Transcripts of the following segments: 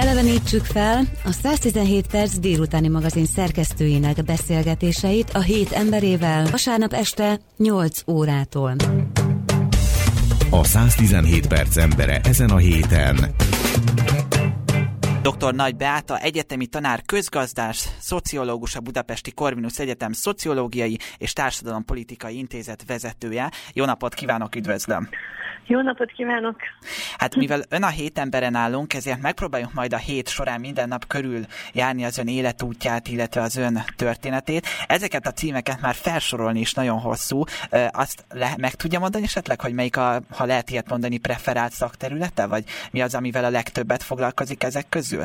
Elevenítsük fel a 117 perc délutáni magazin szerkesztőinek beszélgetéseit a hét emberével vasárnap este 8 órától. A 117 perc embere ezen a héten. Dr. Nagy Beáta, egyetemi tanár, közgazdás, szociológus, a Budapesti Korvinusz Egyetem Szociológiai és Társadalompolitikai Intézet vezetője. Jó napot kívánok, üdvözlöm! Jó napot kívánok! Hát mivel ön a hét emberen állunk, ezért megpróbáljuk majd a hét során minden nap körül járni az ön életútját, illetve az ön történetét. Ezeket a címeket már felsorolni is nagyon hosszú. Azt le, meg tudja mondani esetleg, hogy melyik a, ha lehet ilyet mondani, preferált szakterülete, vagy mi az, amivel a legtöbbet foglalkozik ezek közül?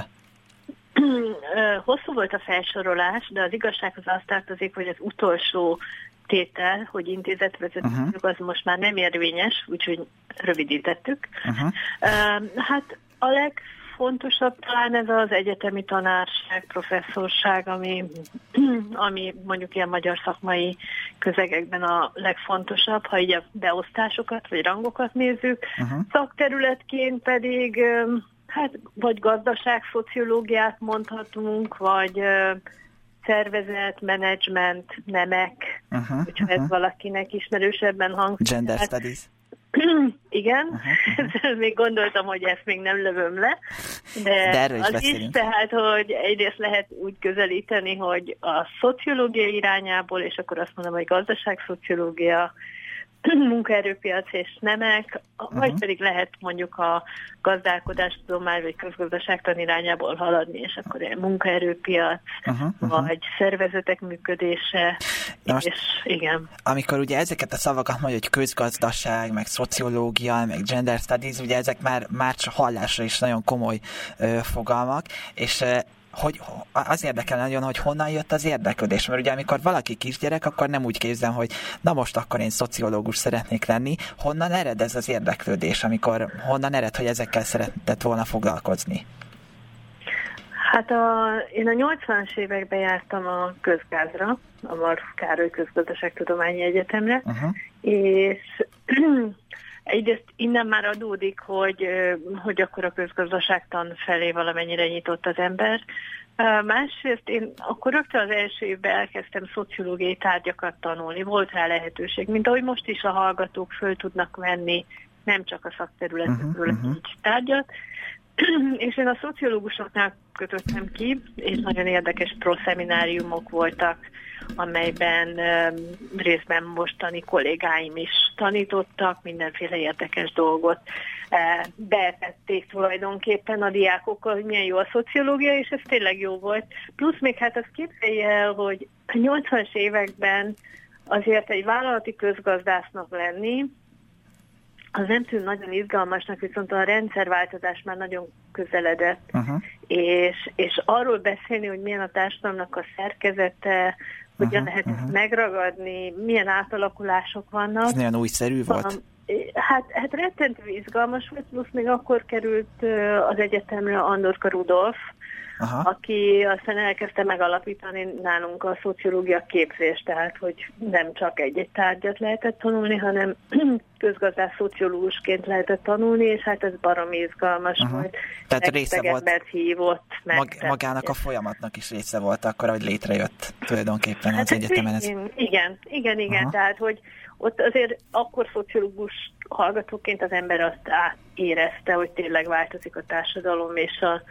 Hosszú volt a felsorolás, de az igazsághoz azt tartozik, hogy az utolsó tétel, hogy intézetvezető, uh-huh. az most már nem érvényes, úgyhogy rövidítettük. Uh-huh. Hát a legfontosabb talán ez az egyetemi tanárság, professzorság, ami, ami mondjuk ilyen magyar szakmai közegekben a legfontosabb, ha így a beosztásokat vagy rangokat nézzük. Uh-huh. Szakterületként pedig hát vagy gazdaságszociológiát mondhatunk, vagy szervezet, menedzsment, nemek, uh-huh, hogyha uh-huh. ez valakinek ismerősebben hangzik. Gender studies. Igen, uh-huh. még gondoltam, hogy ezt még nem lövöm le, de, de is az beszélünk. is, tehát, hogy egyrészt lehet úgy közelíteni, hogy a szociológia irányából, és akkor azt mondom, hogy gazdaságszociológia, munkaerőpiac és nemek, uh-huh. vagy pedig lehet mondjuk a gazdálkodástudomány vagy közgazdaságtan irányából haladni, és akkor egy munkaerőpiac, uh-huh, uh-huh. vagy szervezetek működése, Na most, és igen. Amikor ugye ezeket a szavakat mondja, hogy közgazdaság, meg szociológia, meg gender studies, ugye ezek már, már csak hallásra is nagyon komoly ö, fogalmak, és ö, hogy az érdekel nagyon, hogy honnan jött az érdeklődés, mert ugye amikor valaki kisgyerek, akkor nem úgy képzem, hogy na most akkor én szociológus szeretnék lenni, honnan ered ez az érdeklődés, amikor honnan ered, hogy ezekkel szeretett volna foglalkozni? Hát a, én a 80-as években jártam a közgázra, a Marx Károly Közgazdaságtudományi Egyetemre, uh-huh. és Egyrészt innen már adódik, hogy, hogy akkor a közgazdaságtan felé valamennyire nyitott az ember. Másrészt én akkor rögtön az első évben elkezdtem szociológiai tárgyakat tanulni, volt rá lehetőség, mint ahogy most is a hallgatók föl tudnak venni nem csak a szakterületekről uh-huh, uh-huh. tárgyat, és én a szociológusoknál kötöttem ki, és nagyon érdekes proszemináriumok voltak, amelyben részben mostani kollégáim is tanítottak, mindenféle érdekes dolgot betették tulajdonképpen a diákokkal, hogy milyen jó a szociológia, és ez tényleg jó volt. Plusz még hát azt képzelje el, hogy a 80-as években azért egy vállalati közgazdásznak lenni, az nem tűnt nagyon izgalmasnak, viszont a rendszerváltozás már nagyon közeledett, uh-huh. és, és arról beszélni, hogy milyen a társadalomnak a szerkezete, hogyan uh-huh, lehet uh-huh. megragadni, milyen átalakulások vannak. Ez nagyon újszerű volt? Hát, hát rettentő izgalmas volt, plusz még akkor került az egyetemre Andorka Rudolf, Aha. aki aztán elkezdte megalapítani nálunk a szociológia képzést, tehát hogy nem csak egy-egy tárgyat lehetett tanulni, hanem közgazdás szociológusként lehetett tanulni, és hát ez baromi izgalmas uh-huh. volt. Tehát része volt, hívott, meg mag, magának a folyamatnak is része volt akkor, hogy létrejött tulajdonképpen hát az egyetemen. Ez... Igen, igen, igen, uh-huh. tehát hogy ott azért akkor szociológus hallgatóként az ember azt érezte, hogy tényleg változik a társadalom, és a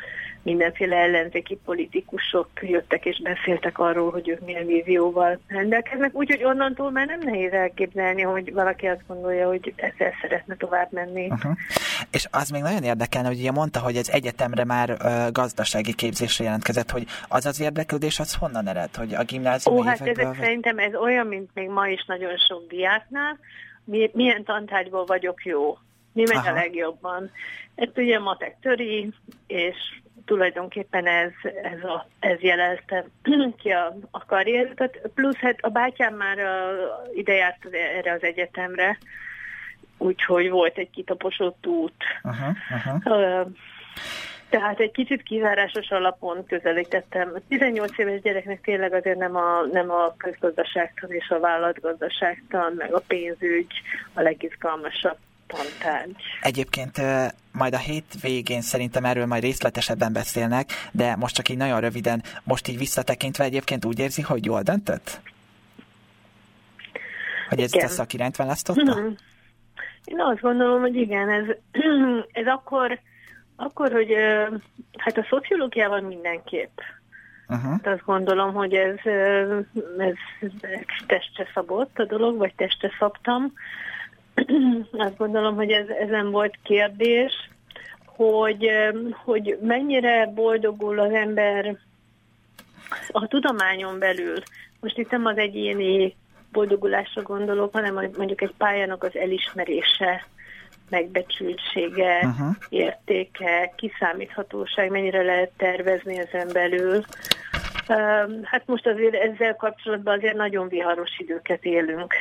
mindenféle ellenzéki politikusok jöttek és beszéltek arról, hogy ők milyen vízióval rendelkeznek, úgyhogy onnantól már nem nehéz elképzelni, hogy valaki azt gondolja, hogy ezzel szeretne tovább menni. Uh-huh. És az még nagyon érdekelne, hogy ugye mondta, hogy ez egyetemre már uh, gazdasági képzésre jelentkezett, hogy az az érdeklődés, az honnan ered, hogy a gimnázium Ó, hát ezek vagy... szerintem ez olyan, mint még ma is nagyon sok diáknál, mi, milyen tantárgyból vagyok jó, mi megy Aha. a legjobban. Ez ugye matek töri, és tulajdonképpen ez, ez, a, ez jelezte ki a, a karrieret. Plusz hát a bátyám már a, ide járt erre az egyetemre, úgyhogy volt egy kitaposott út. Uh-huh, uh-huh. Tehát egy kicsit kizárásos alapon közelítettem. A 18 éves gyereknek tényleg azért nem a, nem a közgazdaságtan és a vállalatgazdaságtan, meg a pénzügy a legizgalmasabb tantárgy. Egyébként majd a hét végén szerintem erről majd részletesebben beszélnek, de most csak így nagyon röviden, most így visszatekintve egyébként úgy érzi, hogy jól döntött? Hogy ez a szakirányt választotta? Mm-hmm. Én azt gondolom, hogy igen, ez, ez akkor, akkor, hogy hát a szociológiával mindenképp. Uh-huh. Hát azt gondolom, hogy ez, ez, ez testre szabott a dolog, vagy testre szabtam. Azt gondolom, hogy ez, ez nem volt kérdés, hogy, hogy mennyire boldogul az ember a tudományon belül. Most itt nem az egyéni boldogulásra gondolok, hanem mondjuk egy pályának az elismerése, megbecsültsége, uh-huh. értéke, kiszámíthatóság, mennyire lehet tervezni ezen belül. Hát most azért ezzel kapcsolatban azért nagyon viharos időket élünk.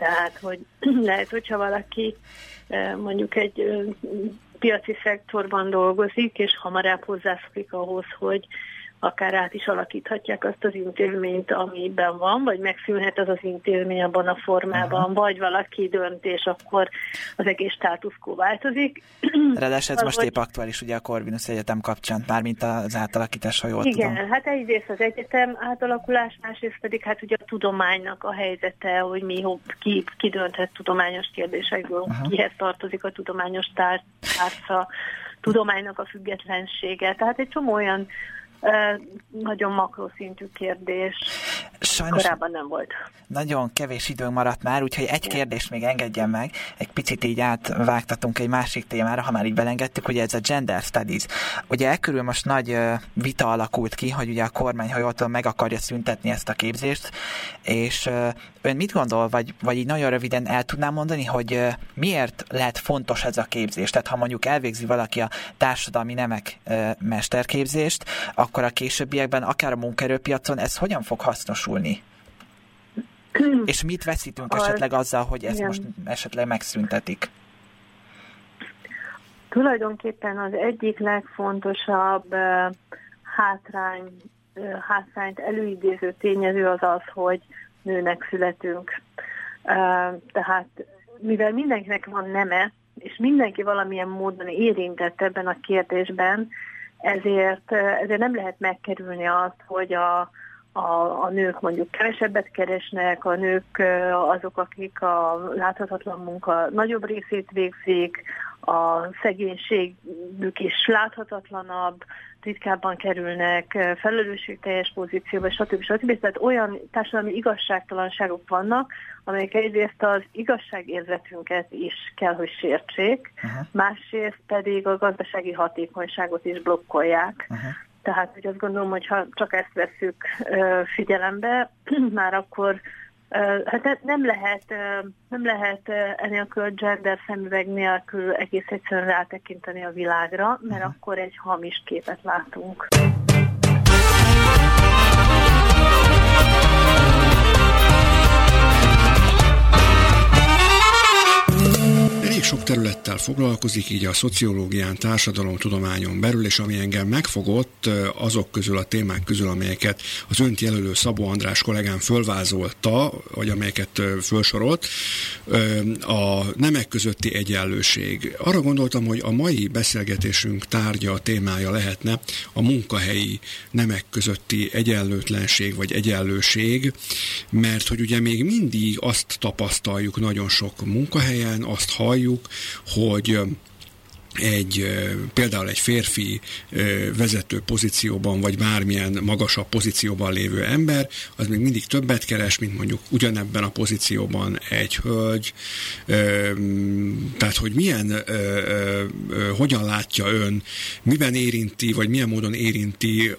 Tehát, hogy lehet, hogyha valaki mondjuk egy piaci szektorban dolgozik, és hamarabb hozzászokik ahhoz, hogy akár át is alakíthatják azt az intézményt, amiben van, vagy megszűnhet az az intézmény abban a formában, uh-huh. vagy valaki dönt, és akkor az egész státuszkó változik. Ráadásul ez most vagy... épp aktuális ugye a Corvinus Egyetem kapcsán, mármint az átalakítás, ha jól Igen, tudom. hát egyrészt az egyetem átalakulás, másrészt pedig hát ugye a tudománynak a helyzete, hogy mi ki, ki dönthet tudományos kérdésekből, uh-huh. kihez tartozik a tudományos tárca, tudománynak a függetlensége. Tehát egy csomó olyan nagyon makroszintű kérdés. Sajnos Korábban nem volt. Nagyon kevés időnk maradt már, úgyhogy egy kérdést még engedjen meg. Egy picit így átvágtatunk egy másik témára, ha már így belengedtük, ugye ez a gender studies. Ugye elkörül most nagy vita alakult ki, hogy ugye a kormány, ha jól tudom, meg akarja szüntetni ezt a képzést, és ön mit gondol, vagy, vagy így nagyon röviden el tudnám mondani, hogy miért lehet fontos ez a képzés? Tehát ha mondjuk elvégzi valaki a társadalmi nemek mesterképzést, akkor a későbbiekben, akár a munkaerőpiacon ez hogyan fog hasznosulni? És mit veszítünk esetleg azzal, hogy ezt igen. most esetleg megszüntetik? Tulajdonképpen az egyik legfontosabb hátrány, hátrányt előidéző tényező az az, hogy nőnek születünk. Tehát mivel mindenkinek van neme, és mindenki valamilyen módon érintett ebben a kérdésben, ezért, ezért nem lehet megkerülni azt, hogy a, a, a nők mondjuk kevesebbet keresnek, a nők azok, akik a láthatatlan munka nagyobb részét végzik, a szegénységük is láthatatlanabb, ritkábban kerülnek felelősségteljes pozícióba, stb. stb. Tehát olyan társadalmi igazságtalanságok vannak, amelyek egyrészt az igazságérzetünket is kell, hogy sértsék, uh-huh. másrészt pedig a gazdasági hatékonyságot is blokkolják. Uh-huh. Tehát, hogy azt gondolom, hogy ha csak ezt veszük figyelembe, már akkor Hát nem lehet, nem lehet enélkül gender szemüveg nélkül egész egyszerűen rátekinteni a világra, mert uh-huh. akkor egy hamis képet látunk. Sok területtel foglalkozik, így a szociológián, társadalomtudományon belül, és ami engem megfogott azok közül a témák közül, amelyeket az önt jelölő Szabó András kollégám fölvázolta, vagy amelyeket felsorolt, a nemek közötti egyenlőség. Arra gondoltam, hogy a mai beszélgetésünk tárgya, témája lehetne a munkahelyi nemek közötti egyenlőtlenség, vagy egyenlőség, mert hogy ugye még mindig azt tapasztaljuk nagyon sok munkahelyen, azt halljuk, halljuk, hogy egy például egy férfi vezető pozícióban, vagy bármilyen magasabb pozícióban lévő ember, az még mindig többet keres, mint mondjuk ugyanebben a pozícióban egy hölgy. Tehát, hogy milyen, hogyan látja ön, miben érinti, vagy milyen módon érinti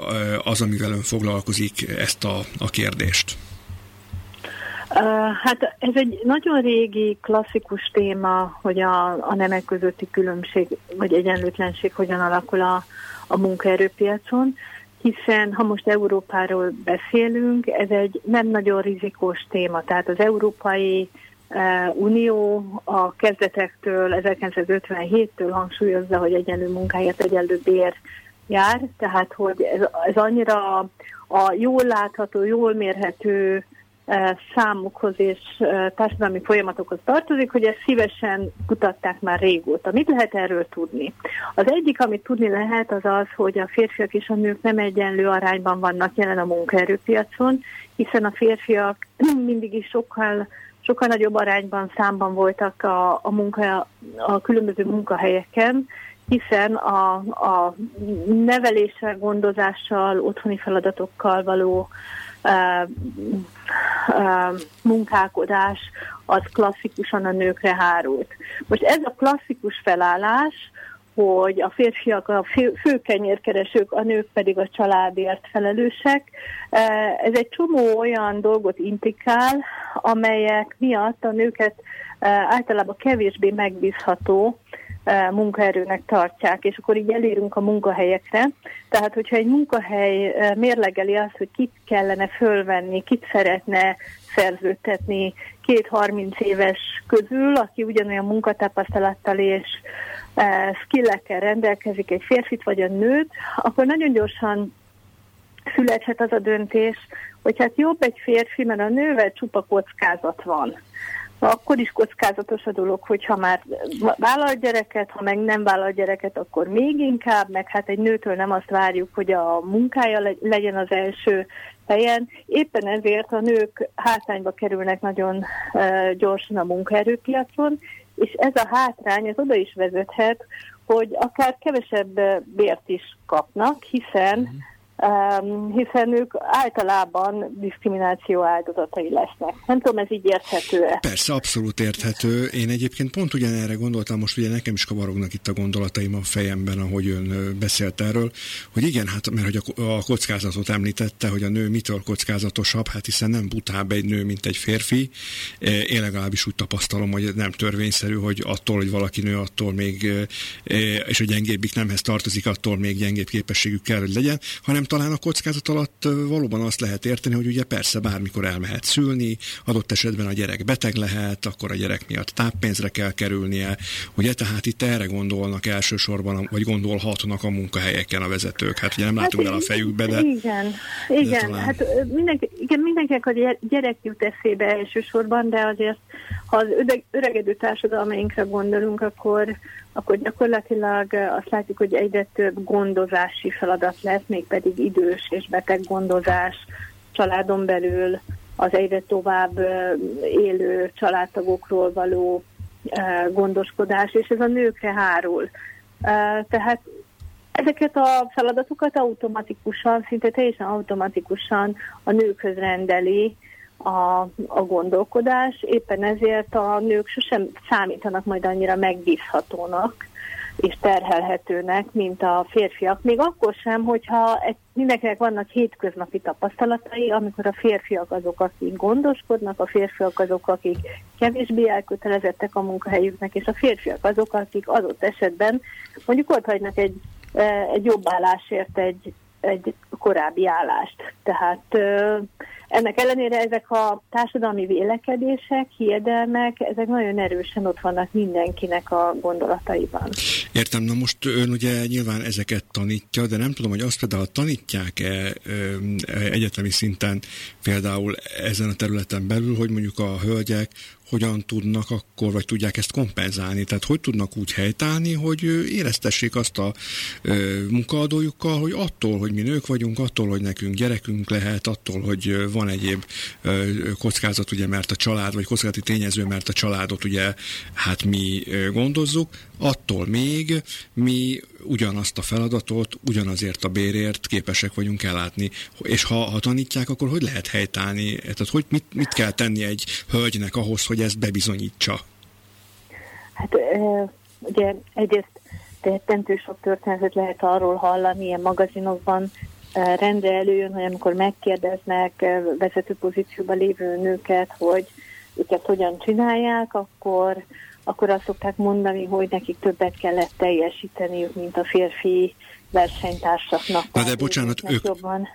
az, amivel ön foglalkozik ezt a, a kérdést? Hát ez egy nagyon régi, klasszikus téma, hogy a, a nemek közötti különbség vagy egyenlőtlenség hogyan alakul a, a munkaerőpiacon, hiszen ha most Európáról beszélünk, ez egy nem nagyon rizikós téma. Tehát az Európai Unió a kezdetektől, 1957-től hangsúlyozza, hogy egyenlő munkáért egyenlő bér jár, tehát hogy ez, ez annyira a jól látható, jól mérhető számukhoz és társadalmi folyamatokhoz tartozik, hogy ezt szívesen kutatták már régóta. Mit lehet erről tudni? Az egyik, amit tudni lehet, az az, hogy a férfiak és a nők nem egyenlő arányban vannak jelen a munkaerőpiacon, hiszen a férfiak mindig is sokkal sokkal nagyobb arányban számban voltak a, a, munka, a különböző munkahelyeken, hiszen a, a neveléssel, gondozással, otthoni feladatokkal való munkálkodás az klasszikusan a nőkre hárult. Most ez a klasszikus felállás, hogy a férfiak a fő, főkenyérkeresők, a nők pedig a családért felelősek. Ez egy csomó olyan dolgot implikál, amelyek miatt a nőket általában kevésbé megbízható munkaerőnek tartják, és akkor így elérünk a munkahelyekre. Tehát, hogyha egy munkahely mérlegeli azt, hogy kit kellene fölvenni, kit szeretne szerződtetni két 30 éves közül, aki ugyanolyan munkatapasztalattal és skillekkel rendelkezik, egy férfit vagy a nőt, akkor nagyon gyorsan születhet az a döntés, hogy hát jobb egy férfi, mert a nővel csupa kockázat van akkor is kockázatos a dolog, hogyha már vállal gyereket, ha meg nem vállal gyereket, akkor még inkább, meg hát egy nőtől nem azt várjuk, hogy a munkája legyen az első helyen. Éppen ezért a nők hátrányba kerülnek nagyon gyorsan a munkaerőpiacon, és ez a hátrány ez oda is vezethet, hogy akár kevesebb bért is kapnak, hiszen um, hiszen ők általában diszkrimináció áldozatai lesznek. Nem tudom, ez így érthető-e? Persze, abszolút érthető. Én egyébként pont ugyanerre gondoltam, most ugye nekem is kavarognak itt a gondolataim a fejemben, ahogy ön beszélt erről, hogy igen, hát mert hogy a, kockázatot említette, hogy a nő mitől kockázatosabb, hát hiszen nem butább egy nő, mint egy férfi. Én legalábbis úgy tapasztalom, hogy nem törvényszerű, hogy attól, hogy valaki nő, attól még, és a gyengébbik nemhez tartozik, attól még gyengébb képességük kell, hogy legyen, hanem talán a kockázat alatt valóban azt lehet érteni, hogy ugye persze bármikor elmehet szülni, adott esetben a gyerek beteg lehet, akkor a gyerek miatt táppénzre kell kerülnie, ugye tehát itt erre gondolnak elsősorban, vagy gondolhatnak a munkahelyeken a vezetők. Hát ugye nem hát látunk el a fejükbe, de... Igen, igen, de talán... hát mindenki, igen, mindenkinek a gyerek jut eszébe elsősorban, de azért ha az öregedő társadalmainkra gondolunk, akkor akkor gyakorlatilag azt látjuk, hogy egyre több gondozási feladat lesz, mégpedig idős és beteg gondozás családon belül, az egyre tovább élő családtagokról való gondoskodás, és ez a nőkre hárul. Tehát ezeket a feladatokat automatikusan, szinte teljesen automatikusan a nőkhöz rendeli a, a gondolkodás, éppen ezért a nők sosem számítanak majd annyira megbízhatónak és terhelhetőnek, mint a férfiak. Még akkor sem, hogyha mindenkinek vannak hétköznapi tapasztalatai, amikor a férfiak azok, akik gondoskodnak, a férfiak azok, akik kevésbé elkötelezettek a munkahelyüknek, és a férfiak azok, akik adott esetben mondjuk ott hagynak egy, e, egy jobb állásért egy, egy korábbi állást. Tehát ennek ellenére ezek a társadalmi vélekedések, hiedelmek, ezek nagyon erősen ott vannak mindenkinek a gondolataiban. Értem, na most ön ugye nyilván ezeket tanítja, de nem tudom, hogy azt például tanítják-e egyetemi szinten például ezen a területen belül, hogy mondjuk a hölgyek hogyan tudnak akkor, vagy tudják ezt kompenzálni? Tehát hogy tudnak úgy helytállni, hogy éreztessék azt a munkaadójukkal, hogy attól, hogy mi nők vagyunk, attól, hogy nekünk gyerekünk lehet, attól, hogy van egyéb kockázat, ugye, mert a család, vagy kockázati tényező, mert a családot ugye hát mi gondozzuk, attól még mi ugyanazt a feladatot, ugyanazért a bérért képesek vagyunk ellátni. És ha, ha tanítják, akkor hogy lehet helytállni? Tehát hogy mit, mit kell tenni egy hölgynek ahhoz, hogy ezt bebizonyítsa? Hát ugye egyrészt tettentő sok történetet lehet arról hallani, ilyen magazinokban rendre előjön, hogy amikor megkérdeznek vezető pozícióban lévő nőket, hogy őket hogyan csinálják, akkor akkor azt szokták mondani, hogy nekik többet kellett teljesíteniük, mint a férfi versenytársaknak. Na de bocsánat, ők,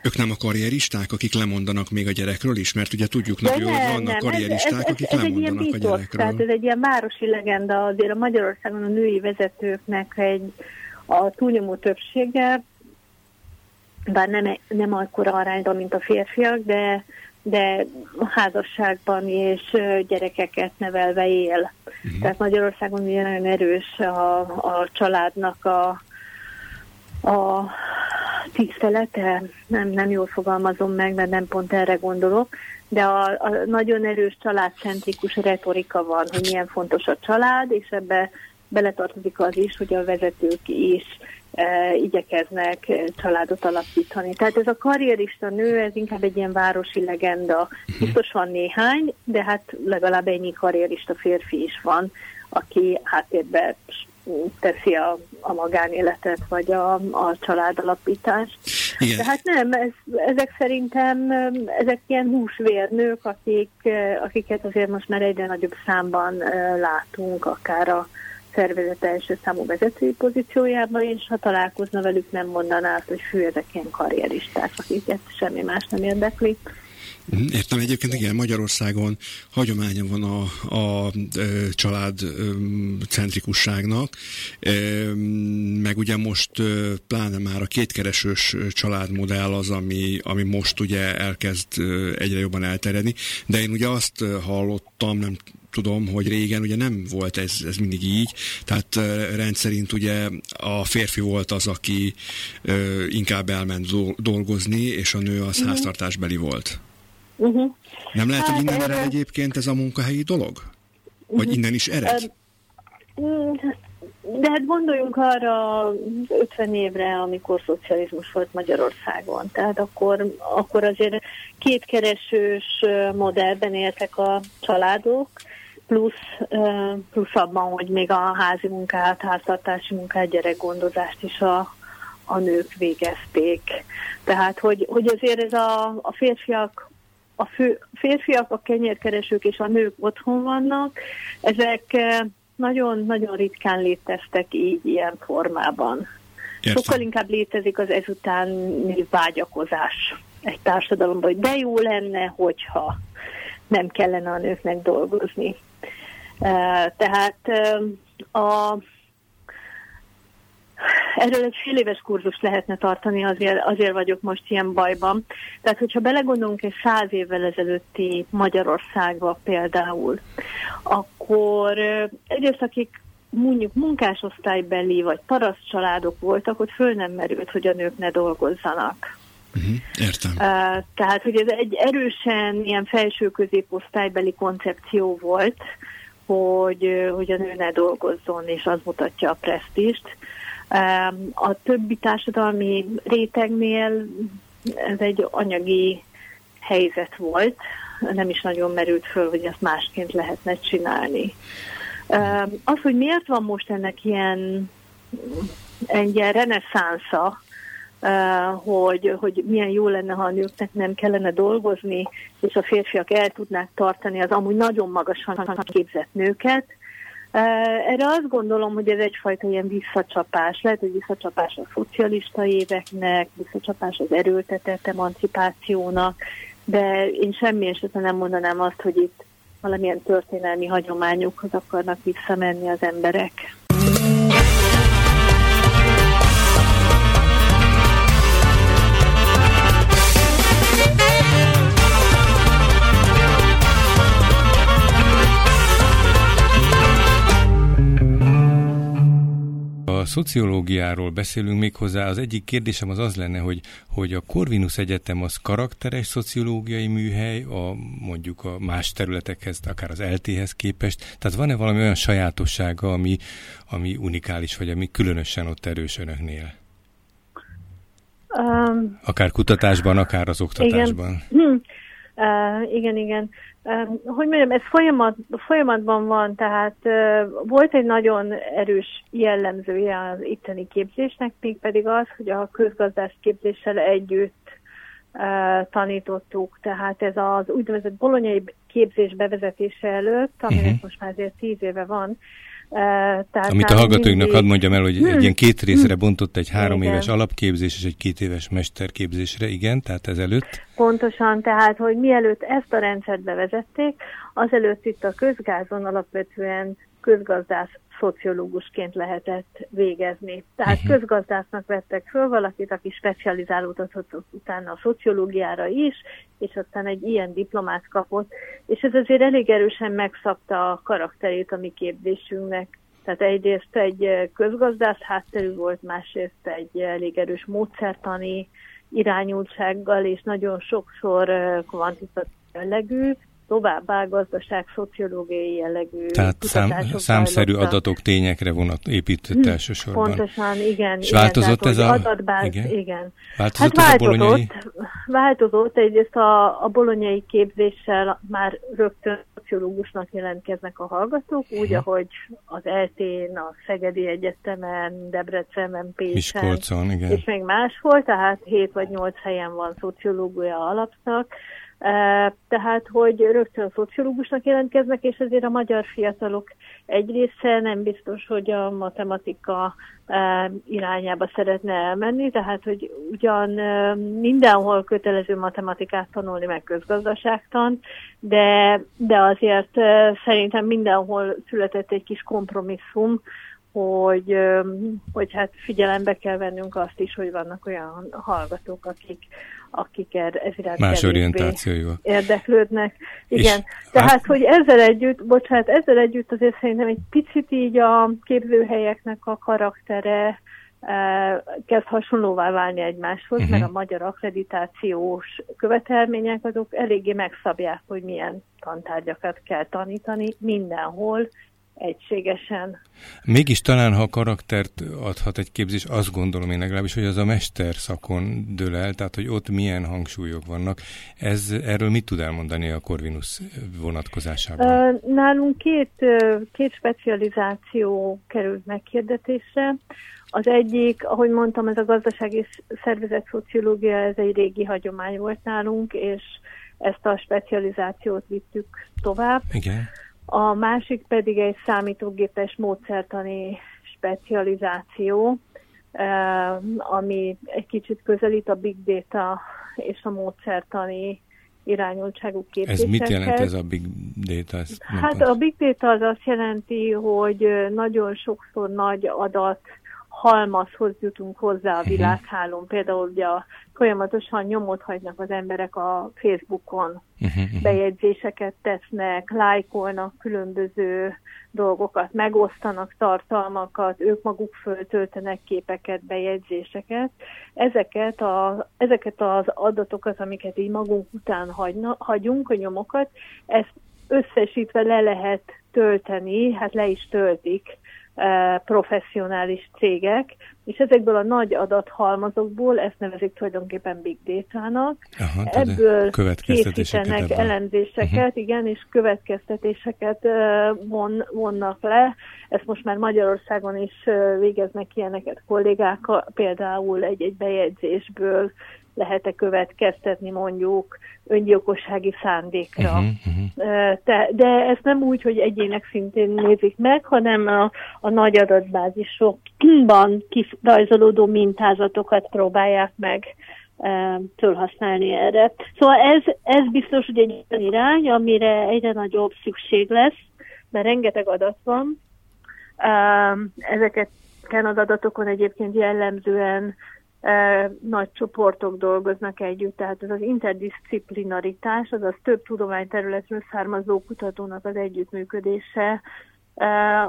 ők nem a karrieristák, akik lemondanak még a gyerekről is? Mert ugye tudjuk nagyon jól, hogy vannak karrieristák, ez, ez, akik ez lemondanak egy a gyerekről. Tehát ez egy ilyen városi legenda, azért a Magyarországon a női vezetőknek egy a túlnyomó többsége, bár nem, nem akkora arányban, mint a férfiak, de de házasságban és gyerekeket nevelve él. Uh-huh. Tehát Magyarországon ugye nagyon erős a, a családnak a, a tisztelete, nem, nem jól fogalmazom meg, mert nem pont erre gondolok, de a, a nagyon erős családcentrikus retorika van, hogy milyen fontos a család, és ebbe beletartozik az is, hogy a vezetők is igyekeznek családot alapítani. Tehát ez a karrierista nő, ez inkább egy ilyen városi legenda. Mhm. Biztos van néhány, de hát legalább ennyi karrierista férfi is van, aki háttérbe teszi a, a magánéletet, vagy a, a családalapítást. Igen. Tehát nem, ez, ezek szerintem, ezek ilyen húsvérnők, akik, akiket azért most már egyre nagyobb számban látunk, akár a szervezet első számú vezetői pozíciójában, és ha találkozna velük, nem mondaná azt, hogy fű, ezek ilyen karrieristák, akiket semmi más nem érdekli. Értem, egyébként igen, Magyarországon hagyománya van a, a, a család centrikusságnak, meg ugye most pláne már a kétkeresős családmodell az, ami, ami most ugye elkezd egyre jobban elterjedni, de én ugye azt hallottam, nem tudom, hogy régen ugye nem volt ez, ez mindig így, tehát rendszerint ugye a férfi volt az, aki inkább elment dolgozni, és a nő az uh-huh. háztartásbeli volt. Uh-huh. Nem lehet, hát, hogy innen ered egyébként ez a munkahelyi dolog? Vagy uh-huh. innen is ered? De hát gondoljunk arra 50 évre, amikor szocializmus volt Magyarországon. Tehát akkor, akkor azért kétkeresős modellben éltek a családok, plusz, plusz abban, hogy még a házi munkát, háztartási munkát, gyerekgondozást is a, a nők végezték. Tehát, hogy, hogy azért ez a, a férfiak a fő, férfiak, a kenyérkeresők és a nők otthon vannak, ezek nagyon-nagyon ritkán léteztek így ilyen formában. Értem. Sokkal inkább létezik az ezután vágyakozás egy társadalomban, hogy de jó lenne, hogyha nem kellene a nőknek dolgozni. Tehát a, erről egy fél éves kurzus lehetne tartani, azért, azért vagyok most ilyen bajban. Tehát, hogyha belegondolunk egy száz évvel ezelőtti Magyarországba például, akkor egyrészt akik mondjuk munkásosztálybeli vagy paraszt családok voltak, ott föl nem merült, hogy a nők ne dolgozzanak. Uh-huh, értem. Uh, tehát, hogy ez egy erősen ilyen felső középosztálybeli koncepció volt, hogy, hogy a nő ne dolgozzon, és az mutatja a presztist. A többi társadalmi rétegnél ez egy anyagi helyzet volt, nem is nagyon merült föl, hogy ezt másként lehetne csinálni. Az, hogy miért van most ennek ilyen ilyen reneszánsza, hogy, hogy milyen jó lenne, ha a nőknek nem kellene dolgozni, és a férfiak el tudnák tartani az amúgy nagyon magasan képzett nőket. Erre azt gondolom, hogy ez egyfajta ilyen visszacsapás. Lehet, hogy visszacsapás a szocialista éveknek, visszacsapás az erőltetett emancipációnak, de én semmi esetben nem mondanám azt, hogy itt valamilyen történelmi hagyományokhoz akarnak visszamenni az emberek. Szociológiáról beszélünk még hozzá, az egyik kérdésem az az lenne, hogy, hogy a Corvinus Egyetem az karakteres szociológiai műhely, a, mondjuk a más területekhez, akár az LT-hez képest, tehát van-e valami olyan sajátossága, ami, ami unikális, vagy ami különösen ott erős önöknél? Um, akár kutatásban, akár az oktatásban. Igen, hm. uh, igen. igen hogy mondjam, ez folyamat, folyamatban van, tehát volt egy nagyon erős jellemzője az itteni képzésnek, még pedig az, hogy a közgazdász képzéssel együtt tanítottuk, tehát ez az úgynevezett bolonyai képzés bevezetése előtt, aminek uh-huh. most már azért tíz éve van, tehát Amit a hallgatóinknak mindig... hadd mondjam el, hogy hmm. egy ilyen két részre hmm. bontott egy három igen. éves alapképzés és egy két éves mesterképzésre, igen, tehát ezelőtt. Pontosan, tehát, hogy mielőtt ezt a rendszert bevezették, azelőtt itt a közgázon alapvetően közgazdász szociológusként lehetett végezni. Tehát uh-huh. közgazdásznak vettek föl valakit, aki specializálódott utána a szociológiára is, és aztán egy ilyen diplomát kapott, és ez azért elég erősen megszabta a karakterét a mi képzésünknek. Tehát egyrészt egy közgazdász hátterű volt, másrészt egy elég erős módszertani irányultsággal, és nagyon sokszor kvantitatív jellegű, továbbá gazdaság, szociológiai jellegű Tehát szám, számszerű adatok, tényekre vonat épített hm, elsősorban. Pontosan, igen. És igen, változott tehát, ez a... Adatbáz, igen. igen. Változott hát változott, a bolonyai? Változott, egyrészt a, a bolonyai képzéssel már rögtön szociológusnak jelentkeznek a hallgatók, úgy, uh-huh. ahogy az eltén, a Szegedi Egyetemen, Debrecenben, Pécsen, Miskolcon, igen. és még máshol, tehát 7 vagy 8 helyen van szociológia alapszak, tehát, hogy rögtön szociológusnak jelentkeznek, és ezért a magyar fiatalok egy része nem biztos, hogy a matematika irányába szeretne elmenni, tehát, hogy ugyan mindenhol kötelező matematikát tanulni, meg közgazdaságtan, de, de azért szerintem mindenhol született egy kis kompromisszum, hogy, hogy hát figyelembe kell vennünk azt is, hogy vannak olyan hallgatók, akik, akik er, ez iránt Más orientációjúak. érdeklődnek. Igen, és tehát, át... hogy ezzel együtt, bocsánat, ezzel együtt azért szerintem egy picit így a képzőhelyeknek a karaktere kezd hasonlóvá válni egymáshoz, uh-huh. mert a magyar akkreditációs követelmények azok eléggé megszabják, hogy milyen tantárgyakat kell tanítani mindenhol, egységesen. Mégis talán, ha karaktert adhat egy képzés, azt gondolom én legalábbis, hogy az a mester szakon dől el, tehát hogy ott milyen hangsúlyok vannak. Ez, erről mit tud elmondani a Corvinus vonatkozásában? Nálunk két, két specializáció került meghirdetésre. Az egyik, ahogy mondtam, ez a gazdasági és szervezet szociológia, ez egy régi hagyomány volt nálunk, és ezt a specializációt vittük tovább. Igen. A másik pedig egy számítógépes módszertani specializáció, eh, ami egy kicsit közelít a big data és a módszertani irányultságú képzésekhez. Ez mit jelent ez a big data? Ez hát a big data az azt jelenti, hogy nagyon sokszor nagy adat halmazhoz jutunk hozzá a mhm. világhálón. Uh-huh. Például ugye a, folyamatosan nyomot hagynak az emberek a Facebookon, uh-huh. bejegyzéseket tesznek, lájkolnak különböző dolgokat, megosztanak tartalmakat, ők maguk föltöltenek képeket, bejegyzéseket. Ezeket, a, ezeket az adatokat, amiket így magunk után hagyna, hagyunk, a nyomokat, ezt összesítve le lehet tölteni, hát le is töltik professzionális cégek, és ezekből a nagy adathalmazokból, ezt nevezik tulajdonképpen big data-nak, Aha, ebből készítenek elemzéseket, uh-huh. igen, és következtetéseket von, vonnak le. Ezt most már Magyarországon is végeznek ilyeneket kollégák, például egy-egy bejegyzésből lehet-e következtetni mondjuk öngyilkossági szándékra. Uh-huh, uh-huh. De, de ez nem úgy, hogy egyének szintén nézik meg, hanem a, a nagy adatbázisokban kirajzolódó mintázatokat próbálják meg fölhasználni erre. Szóval ez, ez biztos, hogy egy olyan irány, amire egyre nagyobb szükség lesz, mert rengeteg adat van. Ezeket az adatokon egyébként jellemzően nagy csoportok dolgoznak együtt, tehát ez az interdisziplinaritás, azaz több tudományterületről származó kutatónak az együttműködése,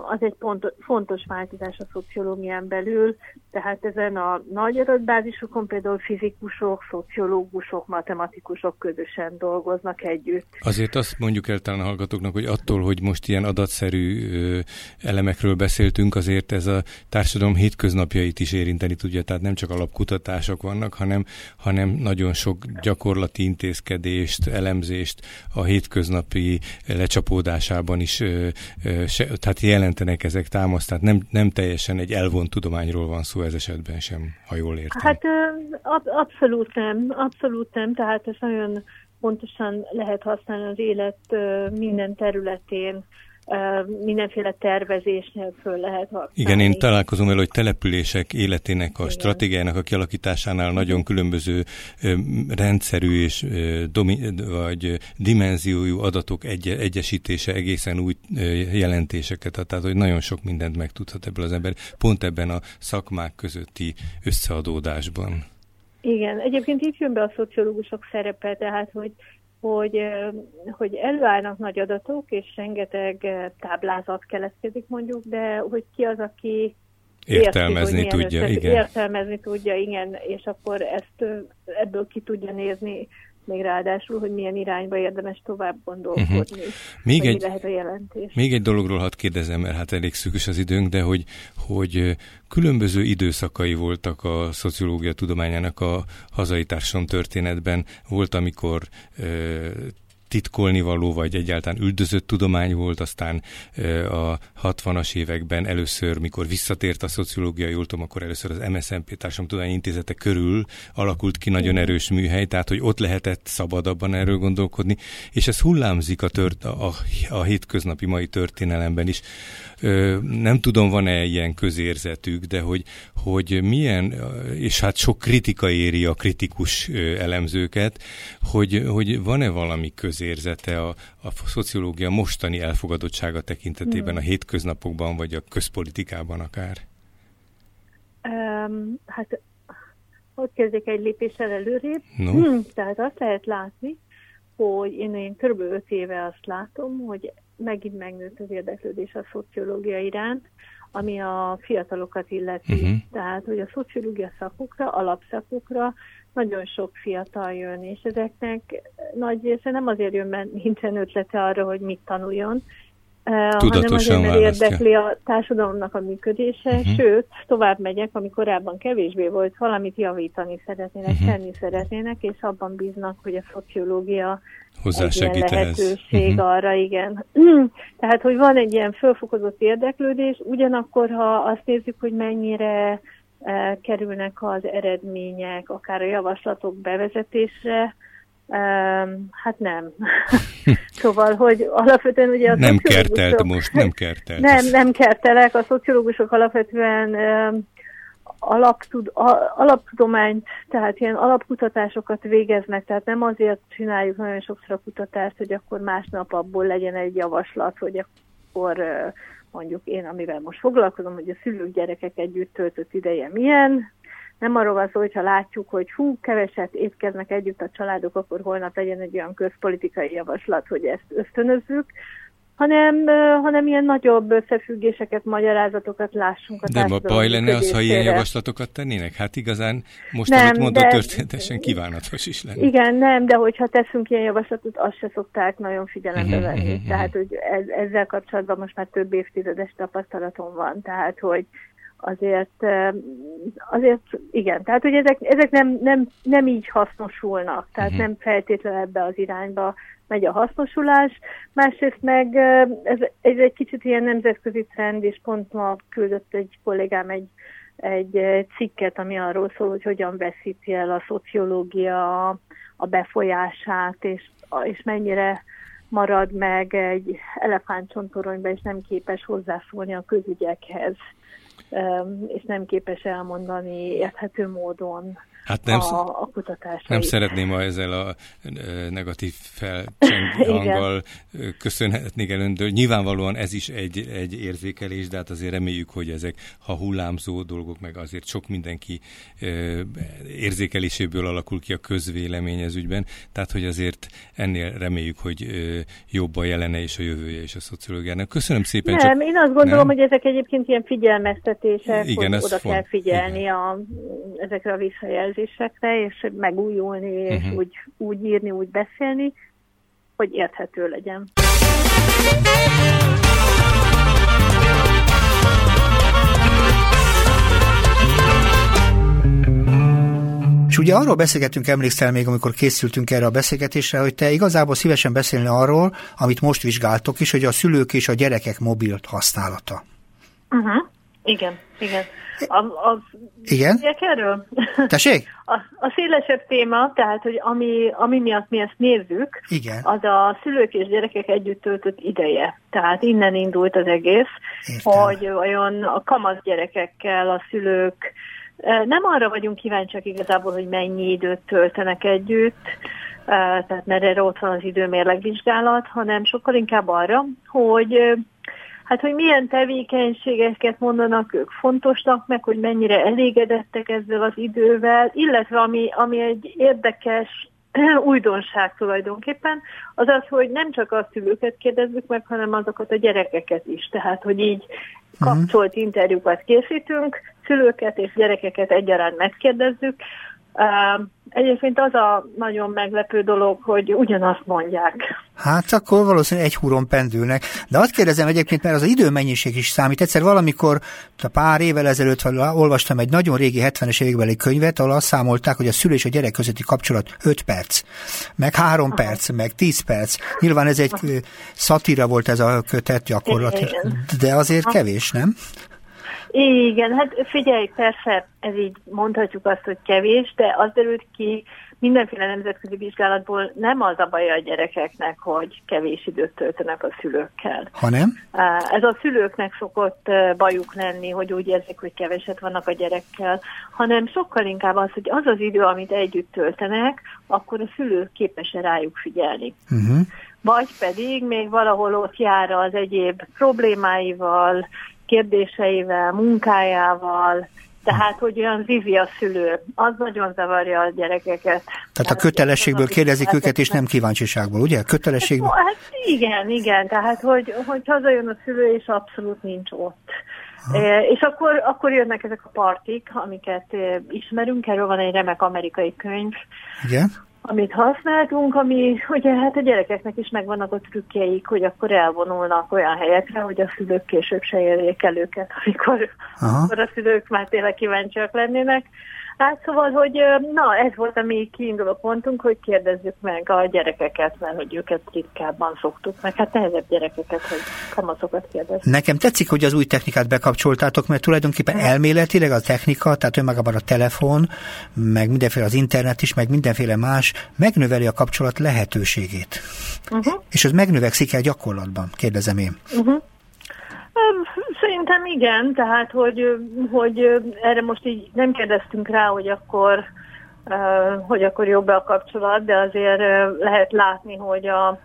az egy fontos változás a szociológián belül, tehát ezen a nagy adatbázisokon például fizikusok, szociológusok, matematikusok közösen dolgoznak együtt. Azért azt mondjuk el talán hallgatóknak, hogy attól, hogy most ilyen adatszerű elemekről beszéltünk, azért ez a társadalom hétköznapjait is érinteni tudja, tehát nem csak alapkutatások vannak, hanem, hanem nagyon sok gyakorlati intézkedést, elemzést a hétköznapi lecsapódásában is tehát jelentenek ezek támaszt, tehát nem, nem teljesen egy elvont tudományról van szó ez esetben sem, ha jól értem. Hát ab, abszolút nem, abszolút nem, tehát ez nagyon pontosan lehet használni az élet minden területén, mindenféle tervezésnél föl lehet használni. Igen, én találkozom vele, hogy települések életének a Igen. stratégiájának a kialakításánál nagyon különböző rendszerű és domi, vagy dimenziójú adatok egy, egyesítése egészen új jelentéseket ad, tehát hogy nagyon sok mindent megtudhat ebből az ember, pont ebben a szakmák közötti összeadódásban. Igen, egyébként itt jön be a szociológusok szerepe, tehát hogy hogy, hogy előállnak nagy adatok, és rengeteg táblázat keletkezik mondjuk, de hogy ki az, aki értelmezni érti, tudja, igen. Értelmezni tudja, igen, és akkor ezt ebből ki tudja nézni még ráadásul, hogy milyen irányba érdemes tovább gondolkodni, uh-huh. még egy, lehet a jelentés. Még egy dologról hadd kérdezem, mert hát elég szűkös az időnk, de hogy, hogy különböző időszakai voltak a szociológia tudományának a hazai társadalom történetben. Volt, amikor titkolni való, vagy egyáltalán üldözött tudomány volt, aztán a 60-as években először, mikor visszatért a szociológia, jól tudom, akkor először az MSZNP Társadalomtudományi Intézete körül alakult ki nagyon erős műhely, tehát hogy ott lehetett szabadabban erről gondolkodni, és ez hullámzik a, tört, a, a hétköznapi mai történelemben is. Nem tudom, van-e ilyen közérzetük, de hogy, hogy milyen, és hát sok kritika éri a kritikus elemzőket, hogy, hogy van-e valami közérzete a, a szociológia mostani elfogadottsága tekintetében a hétköznapokban, vagy a közpolitikában akár? Um, hát hogy kezdjek egy lépéssel előrébb. No. Hmm, tehát azt lehet látni, hogy én, én kb. 5 éve azt látom, hogy megint megnőtt az érdeklődés a szociológia iránt, ami a fiatalokat illeti. Uh-huh. Tehát, hogy a szociológia szakokra, alapszakokra nagyon sok fiatal jön, és ezeknek nagy része nem azért jön, mert nincsen ötlete arra, hogy mit tanuljon, hanem azért, mert érdekli a társadalomnak a működése, uh-huh. sőt, tovább megyek, ami korábban kevésbé volt, valamit javítani szeretnének, uh-huh. tenni szeretnének, és abban bíznak, hogy a szociológia egy lehetőség uh-huh. arra, igen. Tehát, hogy van egy ilyen fölfokozott érdeklődés, ugyanakkor, ha azt nézzük, hogy mennyire uh, kerülnek az eredmények, akár a javaslatok bevezetésre, Um, hát nem. szóval, hogy alapvetően ugye a Nem kertelt most, nem kertelt. Nem, nem kertelek. A szociológusok alapvetően um, alaptud, alaptudományt, tehát ilyen alapkutatásokat végeznek, tehát nem azért csináljuk nagyon sokszor a kutatást, hogy akkor másnap abból legyen egy javaslat, hogy akkor mondjuk én, amivel most foglalkozom, hogy a szülők gyerekek együtt töltött ideje milyen, nem arról van szó, hogyha látjuk, hogy hú, keveset étkeznek együtt a családok, akkor holnap legyen egy olyan közpolitikai javaslat, hogy ezt ösztönözzük, hanem, hanem ilyen nagyobb összefüggéseket, magyarázatokat lássunk a De a baj lenne az, ha ilyen javaslatokat tennének? Hát igazán most, nem, amit mondott, de, történetesen kívánatos is lenne. Igen, nem, de hogyha teszünk ilyen javaslatot, azt se szokták nagyon figyelembe venni. Uh-huh, uh-huh. Tehát, hogy ez, ezzel kapcsolatban most már több évtizedes tapasztalatom van, tehát, hogy azért, azért igen, tehát hogy ezek, ezek nem, nem, nem így hasznosulnak, tehát uh-huh. nem feltétlenül ebbe az irányba megy a hasznosulás. Másrészt meg ez, ez egy kicsit ilyen nemzetközi trend, és pont ma küldött egy kollégám egy, egy cikket, ami arról szól, hogy hogyan veszíti el a szociológia a befolyását, és, és mennyire marad meg egy elefántcsontoronyba, és nem képes hozzászólni a közügyekhez és nem képes elmondani érthető módon Hát nem, a, a kutatásait. Nem szeretném, ha ezzel a negatív felcsenganggal köszönhetnék elöndől. Nyilvánvalóan ez is egy, egy érzékelés, de hát azért reméljük, hogy ezek, ha hullámzó dolgok, meg azért sok mindenki érzékeléséből alakul ki a közvélemény ez ügyben, tehát hogy azért ennél reméljük, hogy jobb a jelene és a jövője és a szociológiának. Köszönöm szépen. Nem, csak, én azt gondolom, nem? hogy ezek egyébként ilyen figyelmeztetések, Igen, hogy oda font, kell figyelni a, ezekre a visszajelzésekre érzésekre, és megújulni, és uh-huh. úgy, úgy írni, úgy beszélni, hogy érthető legyen. És ugye arról beszélgettünk, emlékszel még, amikor készültünk erre a beszélgetésre, hogy te igazából szívesen beszélni arról, amit most vizsgáltok is, hogy a szülők és a gyerekek mobil használata. Uh-huh. Igen, igen. A, a, Igen? erről? Tessék? A, a szélesebb téma, tehát, hogy ami, ami miatt mi ezt nézzük, Igen. az a szülők és gyerekek együtt töltött ideje. Tehát innen indult az egész, Értem. hogy olyan a kamasz gyerekekkel a szülők nem arra vagyunk kíváncsiak igazából, hogy mennyi időt töltenek együtt, tehát mert erre ott van az időmérlegvizsgálat, hanem sokkal inkább arra, hogy hát hogy milyen tevékenységeket mondanak ők fontosnak, meg hogy mennyire elégedettek ezzel az idővel, illetve ami, ami egy érdekes újdonság tulajdonképpen, az az, hogy nem csak a szülőket kérdezzük meg, hanem azokat a gyerekeket is. Tehát, hogy így mhm. kapcsolt interjúkat készítünk, szülőket és gyerekeket egyaránt megkérdezzük, Egyébként az a nagyon meglepő dolog, hogy ugyanazt mondják. Hát akkor valószínűleg egy húron pendülnek. De azt kérdezem egyébként, mert az, időmennyiség is számít. Egyszer valamikor, pár évvel ezelőtt olvastam egy nagyon régi 70-es évekbeli könyvet, ahol azt számolták, hogy a szülő és a gyerek közötti kapcsolat 5 perc, meg 3 Aha. perc, meg 10 perc. Nyilván ez egy szatíra volt ez a kötet gyakorlat, de azért kevés, nem? Igen, hát figyelj, persze ez így mondhatjuk azt, hogy kevés, de az derült ki mindenféle nemzetközi vizsgálatból nem az a baj a gyerekeknek, hogy kevés időt töltenek a szülőkkel. Hanem? Ez a szülőknek szokott bajuk lenni, hogy úgy érzik, hogy keveset vannak a gyerekkel, hanem sokkal inkább az, hogy az az idő, amit együtt töltenek, akkor a szülők képes-e rájuk figyelni. Uh-huh. Vagy pedig még valahol ott jár az egyéb problémáival, kérdéseivel, munkájával, tehát, hogy olyan zizi a szülő, az nagyon zavarja a gyerekeket. Tehát a kötelességből kérdezik őket, és nem kíváncsiságból, ugye? Kötelességből? Hát, hát igen, igen, tehát, hogy, hogy hazajön a szülő, és abszolút nincs ott. E, és akkor, akkor jönnek ezek a partik, amiket e, ismerünk, erről van egy remek amerikai könyv, igen amit használtunk, ami ugye hát a gyerekeknek is megvannak a trükkjeik, hogy akkor elvonulnak olyan helyekre, hogy a szülők később se érjék el őket, amikor, amikor a szülők már tényleg kíváncsiak lennének. Hát szóval, hogy na, ez volt a mi kiinduló pontunk, hogy kérdezzük meg a gyerekeket, mert hogy őket ritkábban szoktuk meg, hát nehezebb gyerekeket, hogy kamaszokat kérdezni. Nekem tetszik, hogy az új technikát bekapcsoltátok, mert tulajdonképpen elméletileg a technika, tehát önmagában a telefon, meg mindenféle az internet is, meg mindenféle más, megnöveli a kapcsolat lehetőségét. Uh-huh. És az megnövekszik el gyakorlatban, kérdezem én. Uh-huh. Szerintem igen, tehát hogy, hogy erre most így nem kérdeztünk rá, hogy akkor, hogy akkor jobb a kapcsolat, de azért lehet látni, hogy a,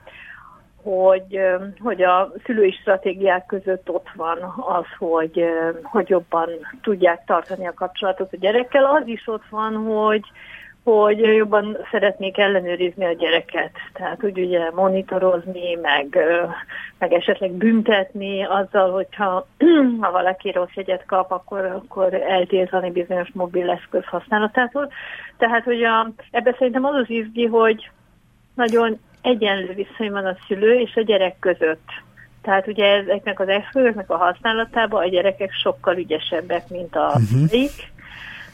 hogy, hogy a szülői stratégiák között ott van az, hogy, hogy jobban tudják tartani a kapcsolatot a gyerekkel. Az is ott van, hogy, hogy jobban szeretnék ellenőrizni a gyereket. Tehát hogy ugye monitorozni, meg, meg esetleg büntetni azzal, hogyha ha valaki rossz jegyet kap, akkor, akkor eltiltani bizonyos mobileszköz használatától. Tehát, hogy a, ebben szerintem az az izgi, hogy nagyon egyenlő viszony van a szülő és a gyerek között. Tehát ugye ezeknek az eszközöknek a használatában a gyerekek sokkal ügyesebbek, mint a uh-huh.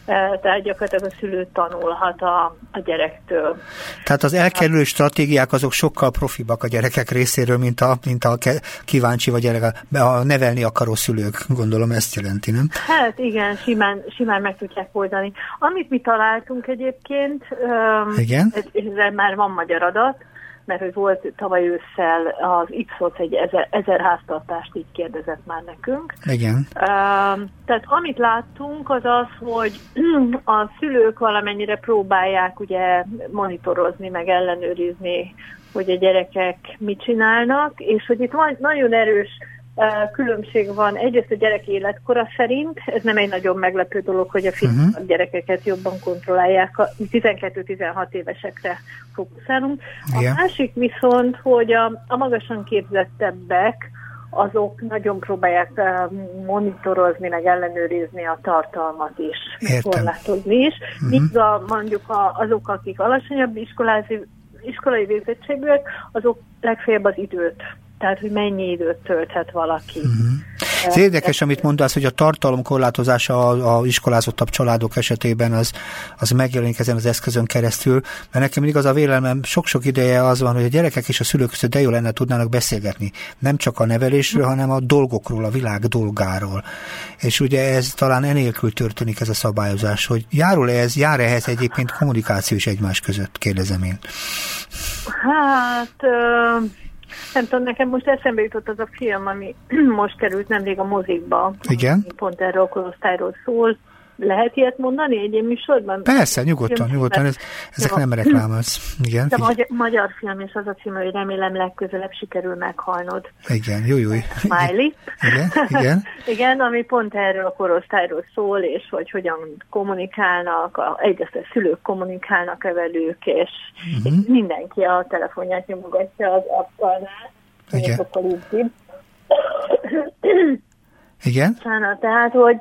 Tehát gyakorlatilag a szülő tanulhat a, a gyerektől. Tehát az elkerülő stratégiák azok sokkal profibak a gyerekek részéről, mint a, mint a kíváncsi vagy gyerek, a nevelni akaró szülők, gondolom ezt jelenti, nem? Hát igen, simán, simán meg tudják oldani. Amit mi találtunk egyébként, igen? Ez, ezzel már van magyar adat, mert hogy volt tavaly ősszel az Ipsos egy ezer, ezer háztartást így kérdezett már nekünk. Igen. Tehát amit láttunk az az, hogy a szülők valamennyire próbálják ugye monitorozni, meg ellenőrizni, hogy a gyerekek mit csinálnak, és hogy itt van nagyon erős különbség van egyrészt a gyerek életkora szerint, ez nem egy nagyon meglepő dolog, hogy a fiatal uh-huh. gyerekeket jobban kontrollálják, a 12-16 évesekre fókuszálunk. A yeah. másik viszont, hogy a, a magasan képzettebbek, azok nagyon próbálják monitorozni, meg ellenőrizni a tartalmat is, Értem. korlátozni is. Uh-huh. Míg a, mondjuk a, azok, akik alacsonyabb iskolázi, iskolai végzettségűek, azok legfeljebb az időt tehát hogy mennyi időt tölthet valaki. Uh-huh. Ez érdekes, amit mondasz, hogy a tartalom korlátozása a, a iskolázottabb családok esetében az, az megjelenik ezen az eszközön keresztül, mert nekem mindig az a vélelmem sok-sok ideje az van, hogy a gyerekek és a szülők között de jó lenne tudnának beszélgetni. Nem csak a nevelésről, hanem a dolgokról, a világ dolgáról. És ugye ez talán enélkül történik ez a szabályozás, hogy járul ez, jár ehhez egyébként kommunikáció is egymás között, kérdezem én. Hát... Uh nem tudom, nekem most eszembe jutott az a film, ami most került nemrég a mozikba. Igen. Pont erről a korosztályról szól. Lehet ilyet mondani egy ilyen műsorban? Persze, nyugodtan, nyugodtan, ez, ezek nem reklám, ez, igen. De magyar, magyar film, és az a cím, hogy remélem legközelebb sikerül meghalnod. Igen, jó, jó. Smiley. Igen, igen. igen, ami pont erről a korosztályról szól, és hogy hogyan kommunikálnak, a, egyrészt a szülők kommunikálnak-e velük, és uh-huh. mindenki a telefonját nyomogatja az asztalnál. Igen. Igen. Szána, tehát, hogy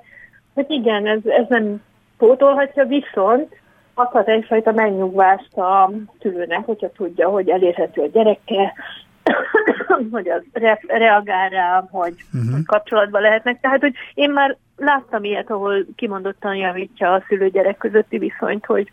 hogy igen, ez, ez nem pótolhatja, viszont adhat egyfajta megnyugvást a szülőnek, hogyha tudja, hogy elérhető a gyereke, hogy az re- reagál rá, hogy, uh-huh. kapcsolatban lehetnek. Tehát, hogy én már láttam ilyet, ahol kimondottan javítja a szülő-gyerek közötti viszonyt, hogy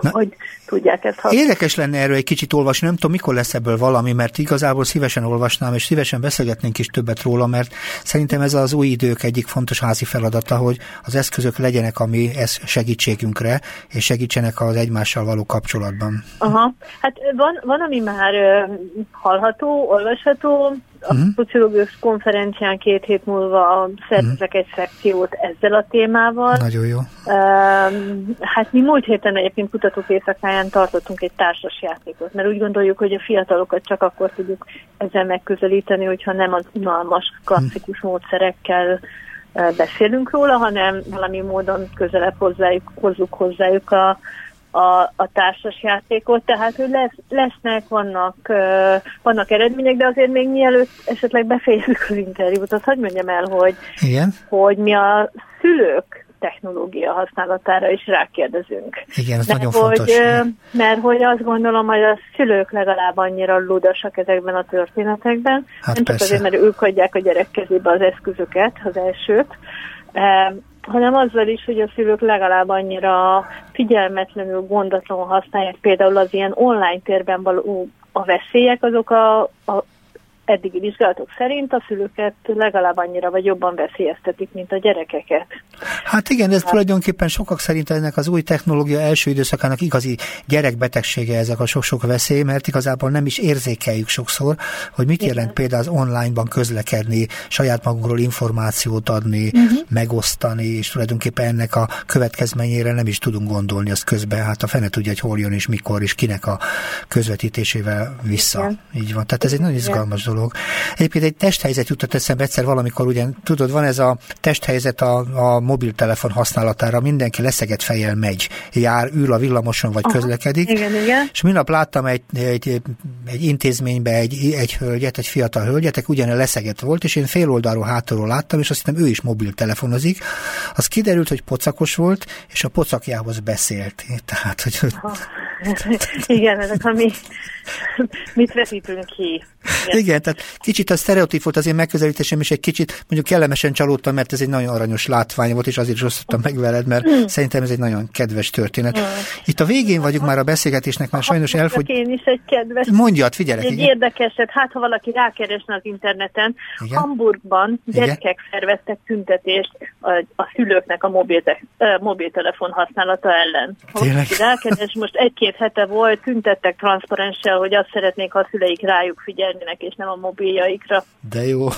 Na, hogy tudják ezt használni. Érdekes lenne erről egy kicsit olvasni, nem tudom, mikor lesz ebből valami, mert igazából szívesen olvasnám, és szívesen beszélgetnénk is többet róla, mert szerintem ez az új idők egyik fontos házi feladata, hogy az eszközök legyenek a mi ez segítségünkre, és segítsenek az egymással való kapcsolatban. Aha, hát van, van ami már hallható, olvasható, a uh-huh. szociológus konferencián két hét múlva szervezek uh-huh. egy szekciót ezzel a témával. Nagyon jó. Um, hát mi múlt héten egyébként kutatók éjszakáján tartottunk egy társas játékot, mert úgy gondoljuk, hogy a fiatalokat csak akkor tudjuk ezzel megközelíteni, hogyha nem az unalmas, klasszikus uh-huh. módszerekkel beszélünk róla, hanem valami módon közelebb hozzájuk, hozzuk hozzájuk a, a, a társas játékot, tehát hogy lesz, lesznek, vannak, uh, vannak eredmények, de azért még mielőtt esetleg befejezzük az interjút, azt hagyd mondjam el, hogy, Igen? hogy mi a szülők technológia használatára is rákérdezünk. Igen, ez mert nagyon hogy, fontos. Mert hogy azt gondolom, hogy a szülők legalább annyira ludasak ezekben a történetekben, hát nem persze. csak azért, mert ők adják a gyerek kezébe az eszközöket, az elsőt, hanem azzal is, hogy a szülők legalább annyira figyelmetlenül, gondatlanul használják például az ilyen online térben való a veszélyek, azok a, a eddigi vizsgálatok szerint a szülőket legalább annyira vagy jobban veszélyeztetik, mint a gyerekeket. Hát igen, ez hát. tulajdonképpen sokak szerint ennek az új technológia első időszakának igazi gyerekbetegsége ezek a sok-sok veszély, mert igazából nem is érzékeljük sokszor, hogy mit igen. jelent például az onlineban közlekedni, saját magunkról információt adni, uh-huh. megosztani, és tulajdonképpen ennek a következményére nem is tudunk gondolni az közben, hát a fene tudja, hogy hol jön és mikor, és kinek a közvetítésével vissza. Igen. Így van. Tehát ez egy nagyon izgalmas dolog dolog. Egyébként egy testhelyzet jutott eszembe egyszer valamikor, ugye tudod, van ez a testhelyzet a, a mobiltelefon használatára, mindenki leszeget fejjel megy, jár, ül a villamoson vagy Aha, közlekedik. Igen, igen. És minap láttam egy, egy, egy intézménybe egy, egy hölgyet, egy fiatal hölgyet, ugyan leszeget volt, és én fél oldalról hátulról láttam, és azt hiszem ő is mobiltelefonozik. Az kiderült, hogy pocakos volt, és a pocakjához beszélt. Tehát, hogy... Igen, ezek a mi, mit veszítünk ki. Igen. Igen, tehát kicsit a sztereotíp volt az én megközelítésem, és egy kicsit mondjuk kellemesen csalódtam, mert ez egy nagyon aranyos látvány volt, és azért is osztottam meg veled, mert mm. szerintem ez egy nagyon kedves történet. Mm. Itt a végén vagyunk már a beszélgetésnek, már sajnos elfogy. Én is egy kedves. Mondjad, figyelek. Egy igen. érdekeset, hát ha valaki rákeresne az interneten, igen. Hamburgban gyerekek igen. szerveztek tüntetést a, a szülőknek a mobilte, mobiltelefon használata ellen. Ha valaki rákeres, most egy-két hete volt, tüntettek transzparenssel, hogy azt szeretnék, ha a szüleik rájuk figyelnének, és nem a mobiljaikra. De jó.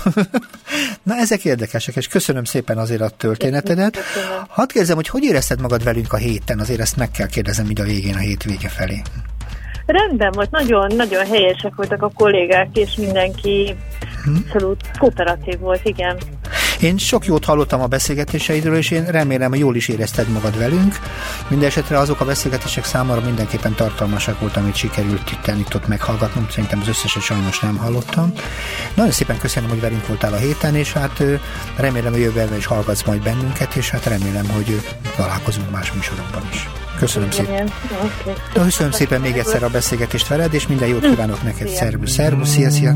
Na, ezek érdekesek, és köszönöm szépen azért a történetedet. Köszönöm. Hadd kérdezem, hogy hogy érezted magad velünk a héten? Azért ezt meg kell kérdezem ide a végén, a hétvége felé. Rendben volt, nagyon, nagyon helyesek voltak a kollégák, és mindenki hm? abszolút kooperatív volt, igen. Én sok jót hallottam a beszélgetéseidről, és én remélem, hogy jól is érezted magad velünk. Mindenesetre azok a beszélgetések számára mindenképpen tartalmasak volt, amit sikerült itt, itt ott meghallgatnom. Szerintem az összeset sajnos nem hallottam. Nagyon szépen köszönöm, hogy velünk voltál a héten, és hát remélem, hogy jövőben is hallgatsz majd bennünket, és hát remélem, hogy találkozunk más műsorokban is. Köszönöm szépen. Köszönöm szépen még egyszer a beszélgetést veled, és minden jót kívánok neked. Szervusz, szervusz, szia, szia.